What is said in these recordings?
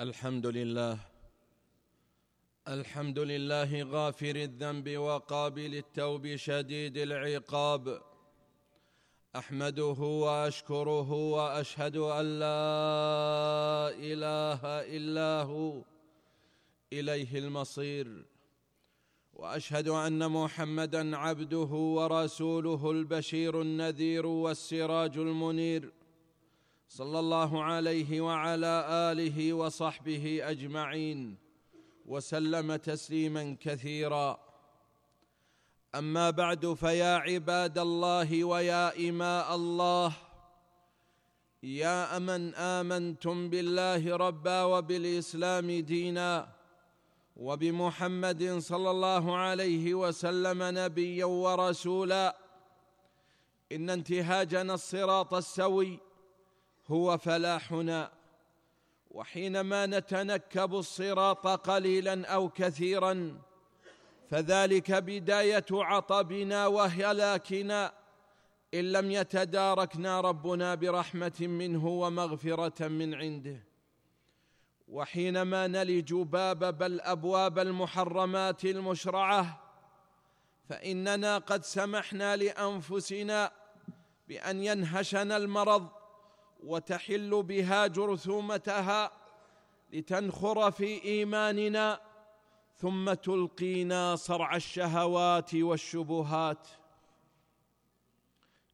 الحمد لله. الحمد لله غافر الذنب وقابل التوب شديد العقاب. أحمده وأشكره وأشهد أن لا إله إلا هو. إليه المصير. وأشهد أن محمدا عبده ورسوله البشير النذير والسراج المنير. صلى الله عليه وعلى آله وصحبه أجمعين وسلم تسليما كثيرا. أما بعد فيا عباد الله ويا إماء الله يا أمن آمنتم بالله ربا وبالإسلام دينا وبمحمد صلى الله عليه وسلم نبيا ورسولا إن انتهاجنا الصراط السوي هو فلاحنا. وحينما نتنكب الصراط قليلا أو كثيرا فذلك بداية عطبنا وهلاكنا إن لم يتداركنا ربنا برحمة منه ومغفرة من عنده. وحينما نلج باب بل أبواب المحرمات المشرعة فإننا قد سمحنا لأنفسنا بأن ينهشنا المرض وتحل بها جرثومتها لتنخر في إيماننا ثم تلقينا صرع الشهوات والشبهات.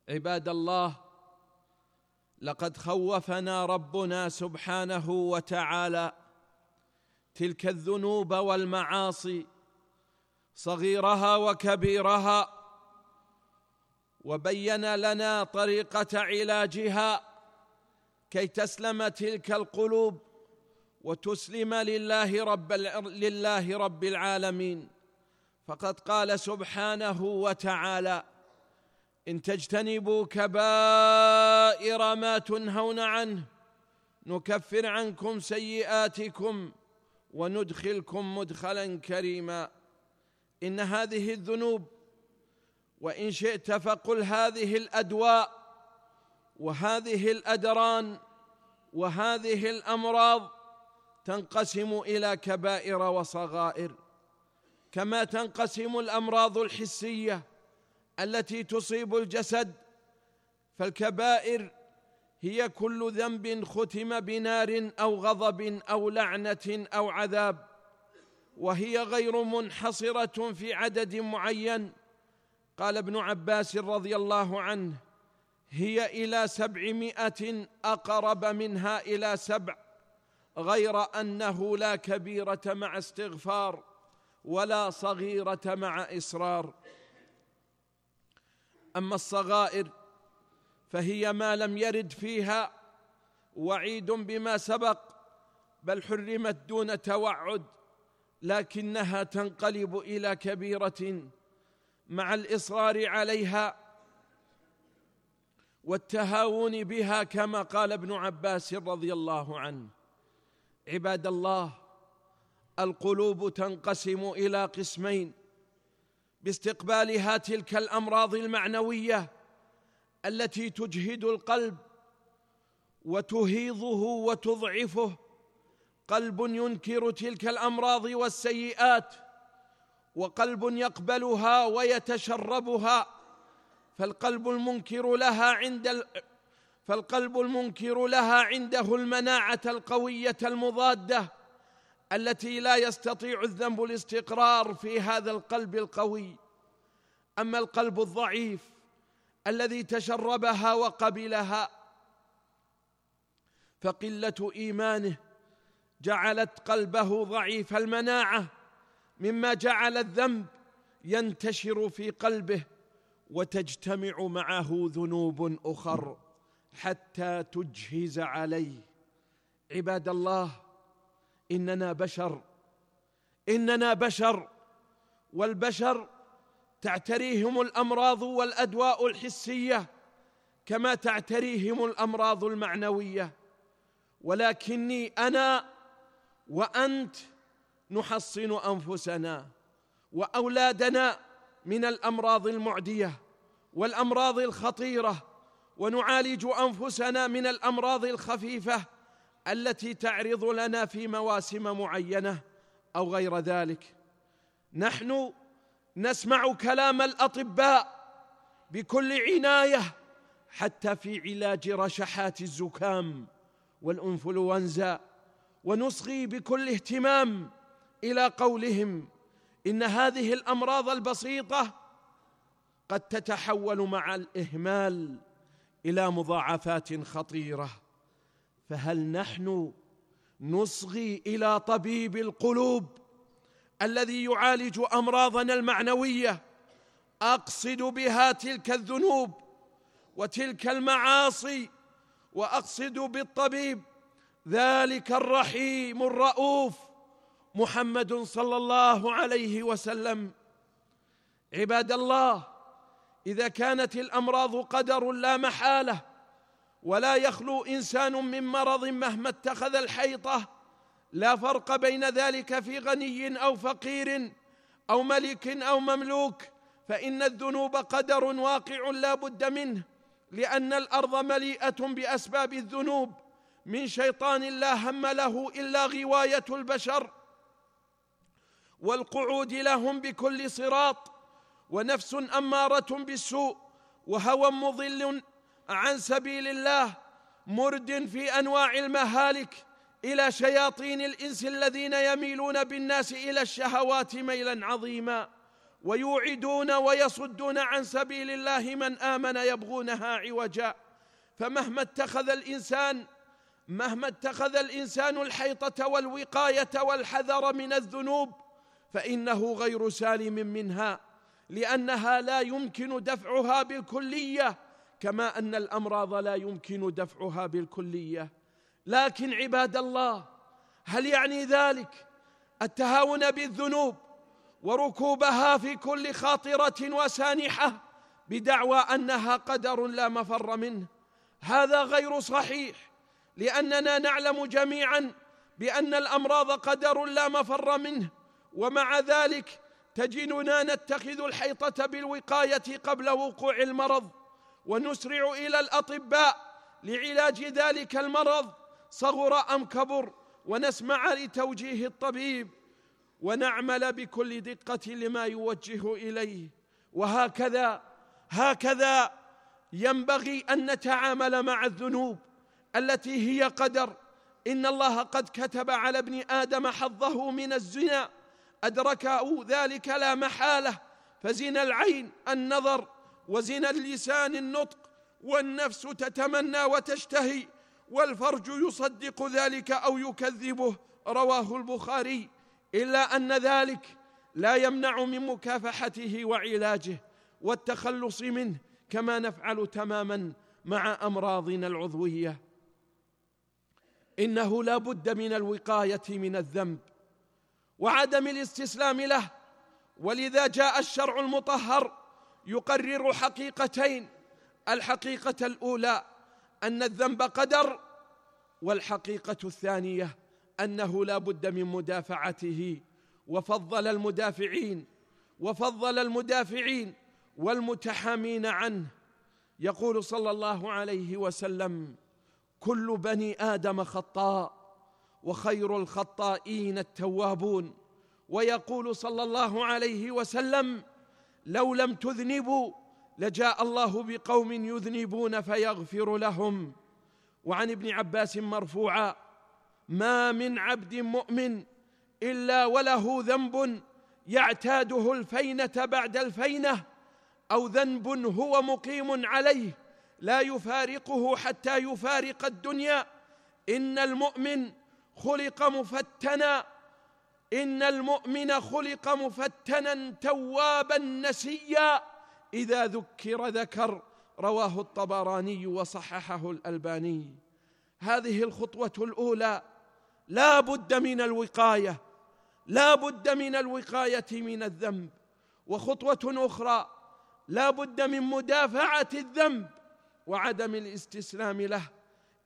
عباد الله لقد خوفنا ربنا سبحانه وتعالى تلك الذنوب والمعاصي صغيرها وكبيرها وبين لنا طريقة علاجها كي تسلم تلك القلوب وتسلم لله رب لله رب العالمين. فقد قال سبحانه وتعالى إن تجتنبوا كبائر ما تنهون عنه نكفر عنكم سيئاتكم وندخلكم مدخلا كريما. إن هذه الذنوب وإن شئت فقل هذه الأدواء وهذه الادران وهذه الأمراض تنقسم إلى كبائر وصغائر. كما تنقسم الأمراض الحسية التي تصيب الجسد فالكبائر هي كل ذنب ختم بنار أو غضب أو لعنة أو عذاب. وهي غير منحصرة في عدد معين. قال ابن عباس رضي الله عنه هي إلى سبعمائة أقرب منها إلى سبع غير أنه لا كبيرة مع استغفار ولا صغيرة مع إصرار. أما الصغائر فهي ما لم يرد فيها وعيد بما سبق بل حرمت دون توعد لكنها تنقلب إلى كبيرة مع الإصرار عليها والتهاون بها كما قال ابن عباس رضي الله عنه. عباد الله القلوب تنقسم إلى قسمين. باستقبالها تلك الأمراض المعنوية التي تجهد القلب وتهيضه وتضعفه. قلب ينكر تلك الأمراض والسيئات وقلب يقبلها ويتشربها. فالقلب المنكر لها عند ال... فالقلب المنكر لها عنده المناعة القوية المضادة التي لا يستطيع الذنب الاستقرار في هذا القلب القوي. أما القلب الضعيف الذي تشربها وقبلها فقلة إيمانه جعلت قلبه ضعيف المناعة مما جعل الذنب ينتشر في قلبه. وتجتمع معه ذنوب أخر حتى تجهز عليه. عباد الله إننا بشر. إننا بشر. والبشر تعتريهم الأمراض والأدواء الحسية كما تعتريهم الأمراض المعنوية. ولكني أنا وأنت نحصن أنفسنا وأولادنا من الأمراض المعدية والأمراض الخطيرة ونعالج أنفسنا من الأمراض الخفيفة التي تعرض لنا في مواسم معينة أو غير ذلك. نحن نسمع كلام الأطباء بكل عناية حتى في علاج رشحات الزكام والأنفلونزا ونصغي بكل اهتمام إلى قولهم إن هذه الأمراض البسيطة قد تتحول مع الإهمال إلى مضاعفات خطيرة. فهل نحن نصغي إلى طبيب القلوب الذي يعالج أمراضنا المعنوية؟ أقصد بها تلك الذنوب وتلك المعاصي وأقصد بالطبيب ذلك الرحيم الرؤوف. محمد صلى الله عليه وسلم. عباد الله إذا كانت الأمراض قدر لا محالة ولا يخلو إنسان من مرض مهما اتخذ الحيطة لا فرق بين ذلك في غني أو فقير أو ملك أو مملوك فإن الذنوب قدر واقع لا بد منه لأن الأرض مليئة بأسباب الذنوب. من شيطان لا هم له إلا غواية البشر. والقعود لهم بكل صراط ونفس أمارة بالسوء وهوى مضل عن سبيل الله مرد في أنواع المهالك إلى شياطين الإنس الذين يميلون بالناس إلى الشهوات ميلا عظيما ويوعدون ويصدون عن سبيل الله من آمن يبغونها عوجا. فمهما اتخذ الإنسان مهما اتخذ الإنسان الحيطة والوقاية والحذر من الذنوب فإنه غير سالم منها لأنها لا يمكن دفعها بالكلية كما أن الأمراض لا يمكن دفعها بالكلية. لكن عباد الله هل يعني ذلك؟ التهاون بالذنوب وركوبها في كل خاطرة وسانحة بدعوى أنها قدر لا مفر منه. هذا غير صحيح لأننا نعلم جميعا بأن الأمراض قدر لا مفر منه. ومع ذلك تجدنا نتخذ الحيطة بالوقاية قبل وقوع المرض ونسرع إلى الأطباء لعلاج ذلك المرض صغر أم كبر ونسمع لتوجيه الطبيب ونعمل بكل دقة لما يوجه إليه. وهكذا هكذا ينبغي أن نتعامل مع الذنوب التي هي قدر. إن الله قد كتب على ابن آدم حظه من الزنا أدركه ذلك لا محالة فزنا العين النظر وزنا اللسان النطق والنفس تتمنى وتشتهي والفرج يصدق ذلك أو يكذبه رواه البخاري. إلا أن ذلك لا يمنع من مكافحته وعلاجه والتخلص منه كما نفعل تماما مع أمراضنا العضوية. إنه لا بد من الوقاية من الذنب. وعدم الاستسلام له. ولذا جاء الشرع المطهر يقرر حقيقتين. الحقيقة الأولى أن الذنب قدر والحقيقة الثانية أنه لا بد من مدافعته. وفضل المدافعين وفضل المدافعين والمتحامين عنه. يقول صلى الله عليه وسلم كل بني آدم خطاء. وخير الخطائين التوابون. ويقول صلى الله عليه وسلم لو لم تذنبوا لجاء الله بقوم يذنبون فيغفر لهم. وعن ابن عباس مرفوعا ما من عبد مؤمن إلا وله ذنب يعتاده الفينة بعد الفينة أو ذنب هو مقيم عليه لا يفارقه حتى يفارق الدنيا. إن المؤمن خلق مفتنا. إن المؤمن خلق مفتنا توابا نسيا. إذا ذكر ذكر رواه الطبراني وصححه الألباني. هذه الخطوة الأولى. لا بد من الوقاية. لا بد من الوقاية من الذنب. وخطوة أخرى. لا بد من مدافعة الذنب وعدم الاستسلام له.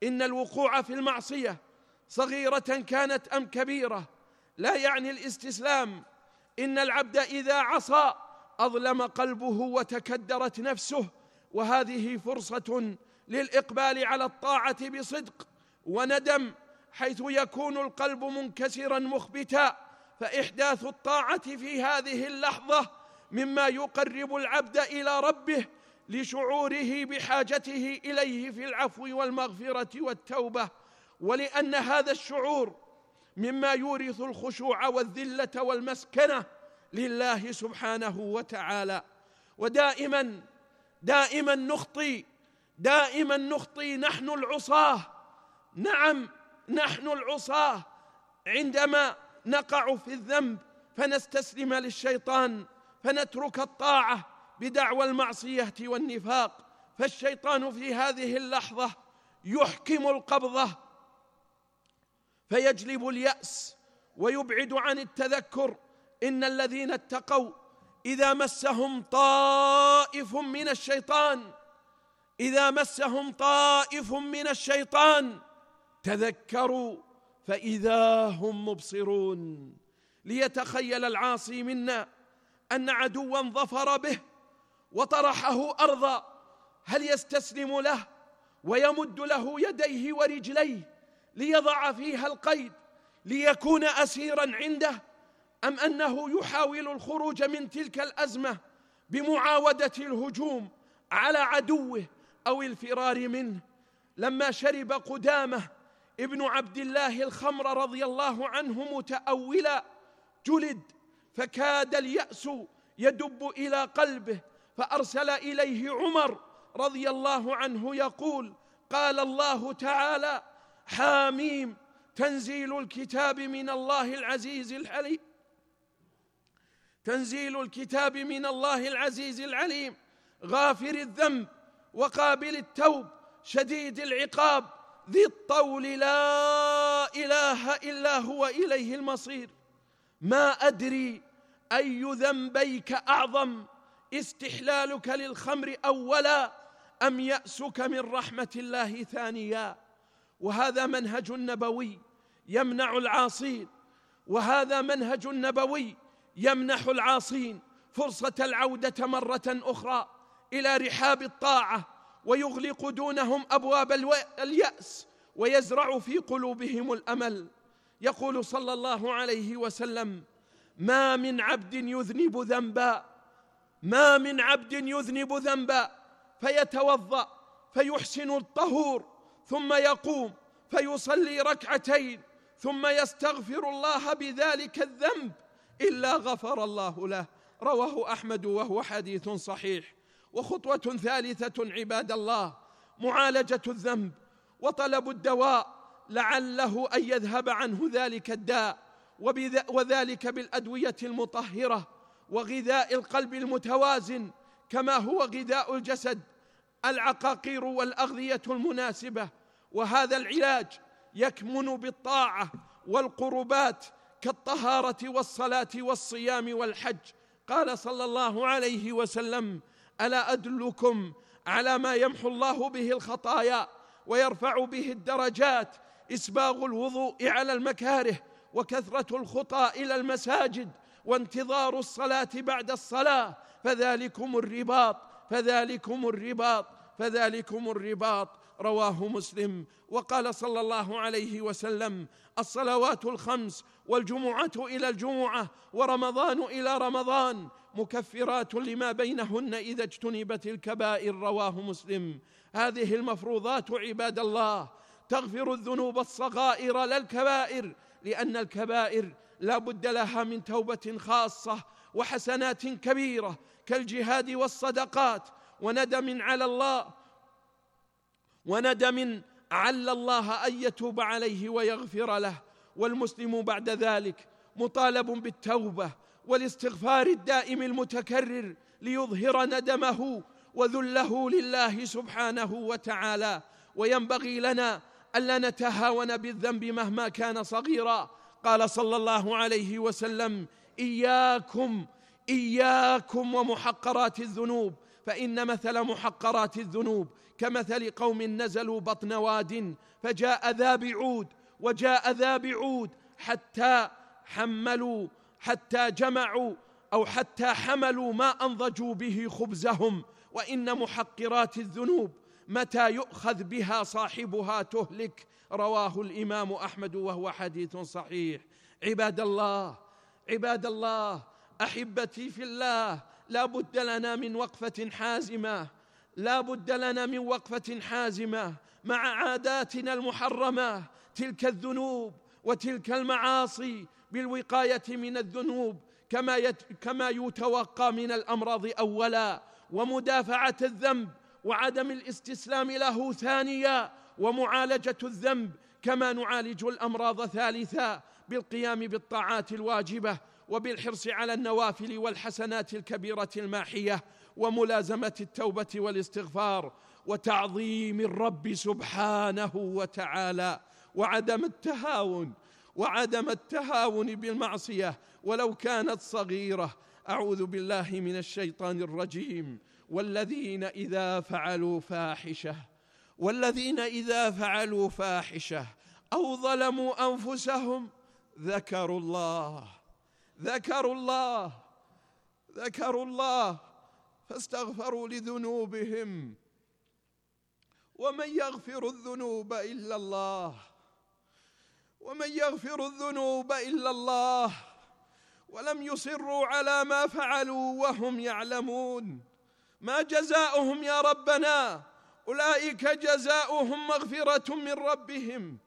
إن الوقوع في المعصية صغيرة كانت أم كبيرة. لا يعني الإستسلام. إن العبد إذا عصى أظلم قلبه وتكدرت نفسه وهذه فرصة للإقبال على الطاعة بصدق وندم حيث يكون القلب منكسرا مخبتا. فإحداث الطاعة في هذه اللحظة مما يقرب العبد إلى ربه لشعوره بحاجته إليه في العفو والمغفرة والتوبة. ولأن هذا الشعور مما يورث الخشوع والذلة والمسكنة لله سبحانه وتعالى. ودائما دائما نخطي دائما نخطي نحن العصاة. نعم نحن العصاة. عندما نقع في الذنب فنستسلم للشيطان فنترك الطاعة بدعوى المعصية والنفاق. فالشيطان في هذه اللحظة يحكم القبضة فيجلب اليأس ويبعد عن التذكر إن الذين اتقوا إذا مسهم طائف من الشيطان إذا مسهم طائف من الشيطان تذكروا فإذا هم مبصرون. ليتخيل العاصي منا أن عدوا ظفر به وطرحه أرضا هل يستسلم له ويمد له يديه ورجليه؟ ليضع فيها القيد ليكون اسيرا عنده أم أنه يحاول الخروج من تلك الأزمة بمعاودة الهجوم على عدوه أو الفرار منه؟ لما شرب قدامه ابن عبد الله الخمر رضي الله عنه متأولا جلد فكاد اليأس يدب إلى قلبه فأرسل إليه عمر رضي الله عنه يقول قال الله تعالى حاميم تنزيل الكتاب من الله العزيز الحليم. تنزيل الكتاب من الله العزيز العليم. غافر الذنب وقابل التوب شديد العقاب ذي الطول لا إله إلا هو إليه المصير. ما أدري أي ذنبيك أعظم استحلالك للخمر أولا أم يأسك من رحمة الله ثانيا؟ وهذا منهج نبوي يمنع العاصين وهذا منهج نبوي يمنح العاصين. فرصة العودة مرة أخرى إلى رحاب الطاعة ويغلق دونهم أبواب اليأس ويزرع في قلوبهم الأمل. يقول صلى الله عليه وسلم ما من عبد يذنب ذنبا ما من عبد يذنب ذنبا فيتوضأ فيحسن الطهور ثم يقوم فيصلي ركعتين ثم يستغفر الله بذلك الذنب إلا غفر الله له. رواه أحمد وهو حديث صحيح. وخطوة ثالثة عباد الله معالجة الذنب وطلب الدواء لعله أن يذهب عنه ذلك الداء وذلك بالأدوية المطهرة وغذاء القلب المتوازن كما هو غذاء الجسد العقاقير والأغذية المناسبة وهذا العلاج يكمن بالطاعة والقربات كالطهارة والصلاة والصيام والحج. قال صلى الله عليه وسلم ألا أدلكم على ما يمحو الله به الخطايا ويرفع به الدرجات إسباغ الوضوء على المكاره وكثرة الخطى إلى المساجد وانتظار الصلاة بعد الصلاة؟ فذلكم الرباط فذلكم الرباط فذلكم الرباط. رواه مسلم وقال صلى الله عليه وسلم الصلوات الخمس والجمعة إلى الجمعة ورمضان إلى رمضان مكفرات لما بينهن إذا اجتنبت الكبائر رواه مسلم. هذه المفروضات عباد الله. تغفر الذنوب الصغائر لا الكبائر لأن الكبائر لا بد لها من توبة خاصة وحسنات كبيرة كالجهاد والصدقات. وندم على الله وندم عل الله أن يتوب عليه ويغفر له والمسلم بعد ذلك مطالب بالتوبة والاستغفار الدائم المتكرر ليظهر ندمه وذله لله سبحانه وتعالى. وينبغي لنا ألا نتهاون بالذنب مهما كان صغيرا. قال صلى الله عليه وسلم إياكم إياكم ومحقرات الذنوب. فإن مثل محقرات الذنوب كمثل قوم نزلوا بطن واد فجاء ذا بعود وجاء ذا بعود حتى حملوا حتى جمعوا أو حتى حملوا ما أنضجوا به خبزهم. وإن محقرات الذنوب متى يؤخذ بها صاحبها تهلك. رواه الإمام أحمد وهو حديث صحيح. عباد الله عباد الله أحبتي في الله لا بد لنا من وقفة حازمة. لا بد لنا من وقفة حازمة مع عاداتنا المحرمة تلك الذنوب وتلك المعاصي بالوقاية من الذنوب. كما يت كما يتوقى من الأمراض أولا ومدافعة الذنب وعدم الاستسلام له ثانيا ومعالجة الذنب كما نعالج الأمراض ثالثا بالقيام بالطاعات الواجبة وبالحرص على النوافل والحسنات الكبيرة الماحية. وملازمة التوبة والاستغفار وتعظيم الرب سبحانه وتعالى وعدم التهاون وعدم التهاون بالمعصية ولو كانت صغيرة. أعوذ بالله من الشيطان الرجيم. والذين إذا فعلوا فاحشة والذين إذا فعلوا فاحشة أو ظلموا أنفسهم ذكروا الله ذكروا الله ذكروا الله. فاستغفروا لذنوبهم. ومن يغفر الذنوب إلا الله. ومن يغفر الذنوب إلا الله. ولم يصروا على ما فعلوا وهم يعلمون. ما جزاؤهم يا ربنا؟ أولئك جزاؤهم مغفرة من ربهم.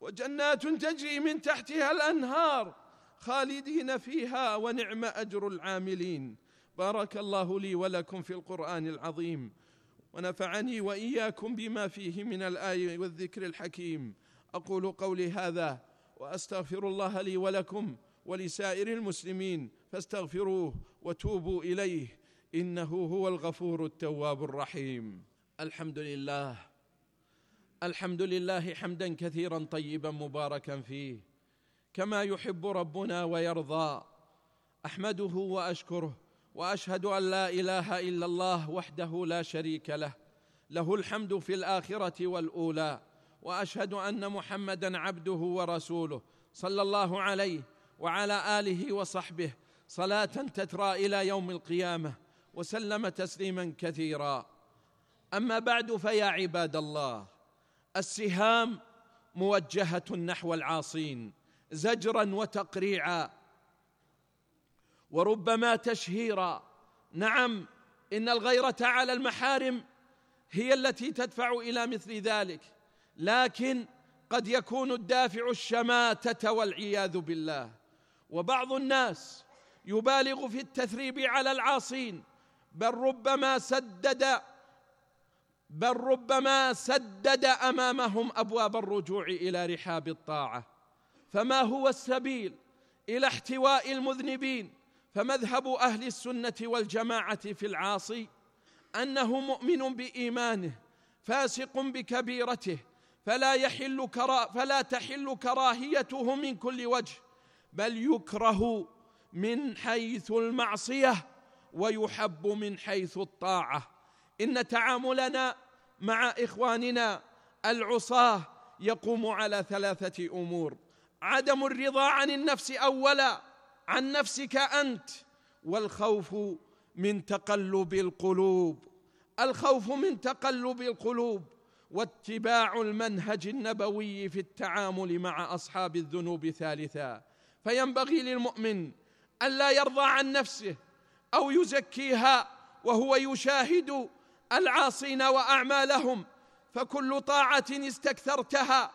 وجنات تجري من تحتها الأنهار خالدين فيها ونعم أجر العاملين. بارك الله لي ولكم في القرآن العظيم ونفعني وإياكم بما فيه من الايه والذكر الحكيم. أقول قولي هذا وأستغفر الله لي ولكم ولسائر المسلمين فاستغفروه وتوبوا إليه إنه هو الغفور التواب الرحيم. الحمد لله الحمد لله حمدا كثيرا طيبا مباركا فيه كما يحب ربنا ويرضى أحمده وأشكره وأشهد أن لا إله إلا الله وحده لا شريك له. له الحمد في الآخرة والأولى. وأشهد أن محمدا عبده ورسوله صلى الله عليه وعلى آله وصحبه. صلاة تترى إلى يوم القيامة وسلم تسليما كثيرا. أما بعد فيا عباد الله السهام موجهة نحو العاصين زجرا وتقريعا. وربما تشهيرا. نعم إن الغيرة على المحارم هي التي تدفع إلى مثل ذلك لكن قد يكون الدافع الشماتة والعياذ بالله. وبعض الناس يبالغ في التثريب على العاصين بل ربما سدد بل ربما سدد أمامهم أبواب الرجوع إلى رحاب الطاعة. فما هو السبيل إلى احتواء المذنبين؟ فمذهب أهل السنة والجماعة في العاصي أنه مؤمن بإيمانه فاسق بكبيرته فلا يحل كرا فلا تحل كراهيته من كل وجه بل يكره من حيث المعصية ويحب من حيث الطاعة. إن تعاملنا مع إخواننا العصاة يقوم على ثلاثة أمور عدم الرضا عن النفس اولا عن نفسك أنت والخوف من تقلب القلوب. الخوف من تقلب القلوب واتباع المنهج النبوي في التعامل مع أصحاب الذنوب ثالثا. فينبغي للمؤمن الا يرضى عن نفسه أو يزكيها وهو يشاهد العاصين وأعمالهم. فكل طاعة استكثرتها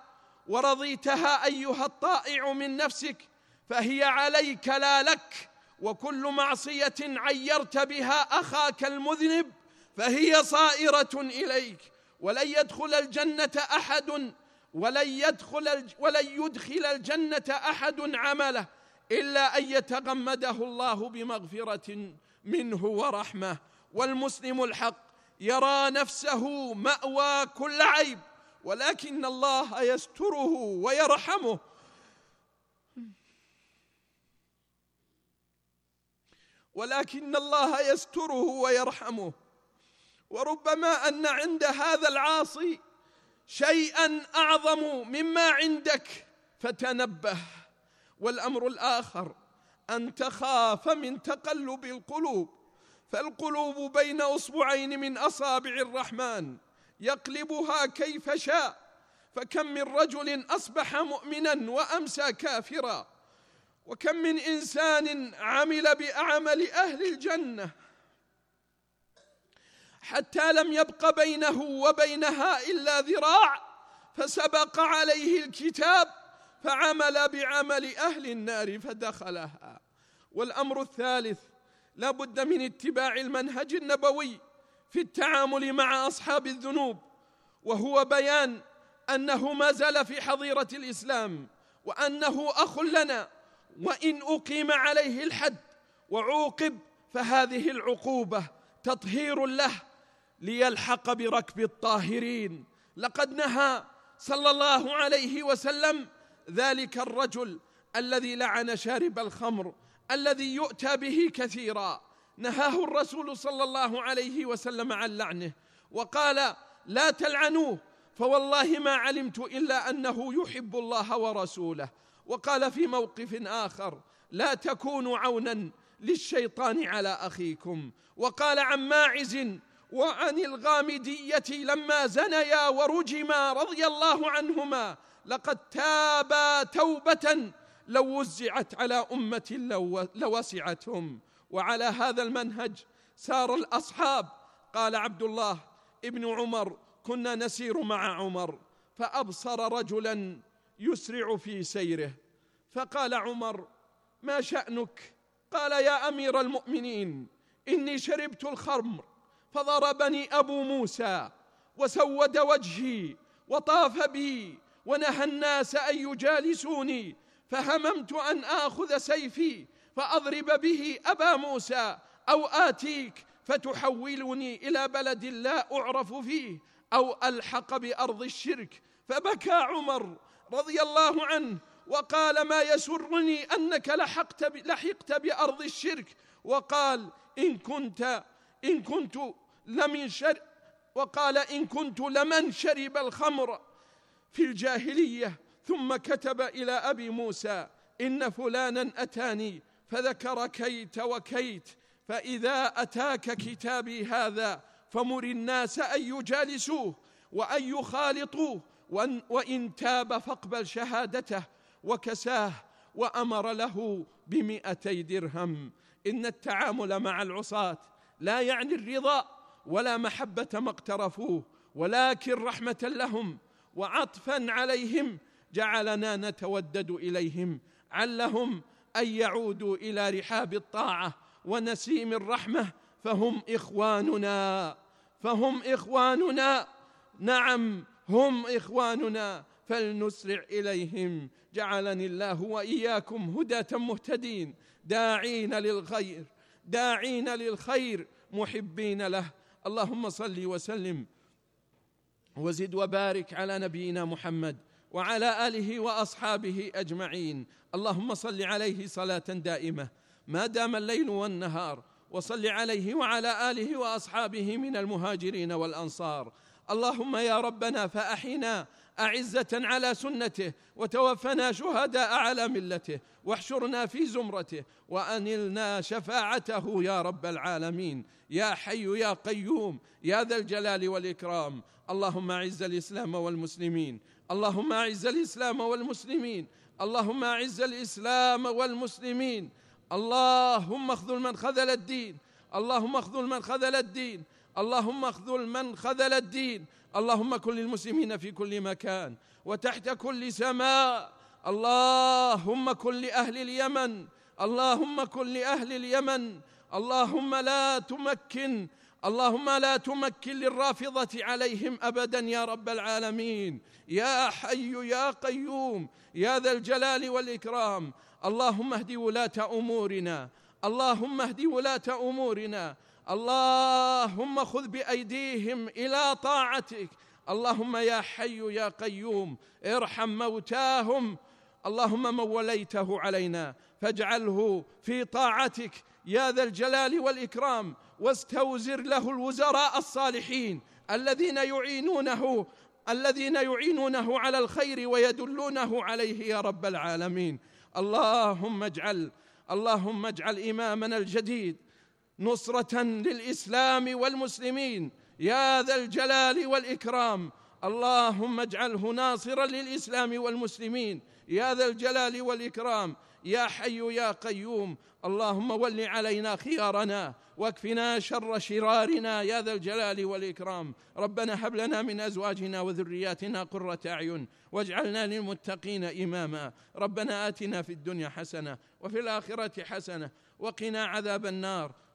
ورضيتها أيها الطائع من نفسك فهي عليك لا لك وكل معصية عيرت بها أخاك المذنب فهي صائرة إليك. ولن يدخل الجنة أحد ولن يدخل ولن يدخل الجنة أحد عمله إلا أن يتغمده الله بمغفرة منه ورحمة. والمسلم الحق يرى نفسه مأوى كل عيب ولكن الله يستره ويرحمه. ولكن الله يستره ويرحمه. وربما أن عند هذا العاصي شيئا أعظم مما عندك. فتنبه. والأمر الآخر أن تخاف من تقلب القلوب. فالقلوب بين أصبعين من أصابع الرحمن. يقلبها كيف شاء. فكم من رجل أصبح مؤمنا وأمسى كافرا. وكم من إنسان عمل باعمال أهل الجنة حتى لم يبق بينه وبينها إلا ذراع فسبق عليه الكتاب فعمل بعمل أهل النار فدخلها. والأمر الثالث لا بد من اتباع المنهج النبوي في التعامل مع أصحاب الذنوب وهو بيان أنه ما زال في حظيرة الإسلام وأنه أخ لنا وإن أقيم عليه الحد وعوقب فهذه العقوبة تطهير له ليلحق بركب الطاهرين. لقد نهى صلى الله عليه وسلم ذلك الرجل الذي لعن شارب الخمر الذي يؤتى به كثيرا. نهاه الرسول صلى الله عليه وسلم عن لعنه وقال لا تلعنوه فوالله ما علمت إلا أنه يحب الله ورسوله. وقال في موقف آخر لا تكونوا عونا للشيطان على أخيكم. وقال عن ماعز وعن الغامدية لما زنيا ورجما رضي الله عنهما لقد تابا توبة لو وزعت على أمة لوسعتهم. وعلى هذا المنهج سار الأصحاب. قال عبد الله ابن عمر كنا نسير مع عمر فأبصر رجلا يسرع في سيره. فقال عمر ما شأنك؟ قال يا أمير المؤمنين إني شربت الخمر فضربني أبو موسى وسود وجهي وطاف بي ونهى الناس أن يجالسوني فهممت أن آخذ سيفي فأضرب به أبا موسى أو آتيك فتحولني إلى بلد لا أعرف فيه أو ألحق بأرض الشرك. فبكى عمر رضي الله عنه وقال ما يسرني أنك لحقت لحقت بأرض الشرك. وقال إن كنت إن كنت لمن شر وقال إن كنت لمن شرب الخمر في الجاهلية. ثم كتب إلى أبي موسى إن فلانا أتاني فذكر كيت وكيت فإذا أتاك كتابي هذا فمر الناس أن يجالسوه وأن يخالطوه وان تاب فاقبل شهادته وكساه وأمر له بمئتي درهم. إن التعامل مع العصاة لا يعني الرضا ولا محبة ما اقترفوه ولكن رحمة لهم وعطفا عليهم جعلنا نتودد إليهم. علهم أن يعودوا إلى رحاب الطاعة ونسيم الرحمة. فهم إخواننا فهم إخواننا. نعم هم إخواننا فلنسرع إليهم. جعلني الله وإياكم هداة مهتدين. داعين للخير داعين للخير محبين له. اللهم صل وسلم وزد وبارك على نبينا محمد وعلى آله وأصحابه أجمعين. اللهم صل عليه صلاة دائمة. ما دام الليل والنهار وصل عليه وعلى آله وأصحابه من المهاجرين والأنصار. اللهم يا ربنا فاحنا أعزة على سنته وتوفنا شهداء على ملته واحشرنا في زمرته وأنلنا شفاعته يا رب العالمين. يا حي يا قيوم يا ذا الجلال والإكرام. اللهم أعز الإسلام والمسلمين. اللهم أعز الإسلام والمسلمين. اللهم أعز الإسلام والمسلمين. اللهم اخذل من خذل الدين. اللهم اخذل من خذل الدين. اللهم اخذل من خذل الدين. اللهم كن للمسلمين في كل مكان. وتحت كل سماء. اللهم كن لأهل اليمن. اللهم كن لأهل اليمن. اللهم لا تمكن. اللهم لا تمكن للرافضة عليهم ابدا يا رب العالمين. يا حي يا قيوم. يا ذا الجلال والإكرام. اللهم اهد ولاة أمورنا. اللهم اهد ولاة أمورنا. اللهم خذ بأيديهم إلى طاعتك. اللهم يا حي يا قيوم ارحم موتاهم. اللهم من وليته علينا فاجعله في طاعتك يا ذا الجلال والإكرام. واستوزر له الوزراء الصالحين الذين يعينونه الذين يعينونه على الخير ويدلونه عليه يا رب العالمين. اللهم اجعل اللهم اجعل إمامنا الجديد نصرة للإسلام والمسلمين. يا ذا الجلال والإكرام. اللهم اجعله ناصرا للإسلام والمسلمين. يا ذا الجلال والإكرام. يا حي يا قيوم. اللهم ول علينا خيارنا واكفنا شر شرارنا. يا ذا الجلال والإكرام. ربنا هب لنا من أزواجنا وذرياتنا قرة أعين واجعلنا للمتقين إماما. ربنا آتنا في الدنيا حسنة وفي الآخرة حسنة وقنا عذاب النار.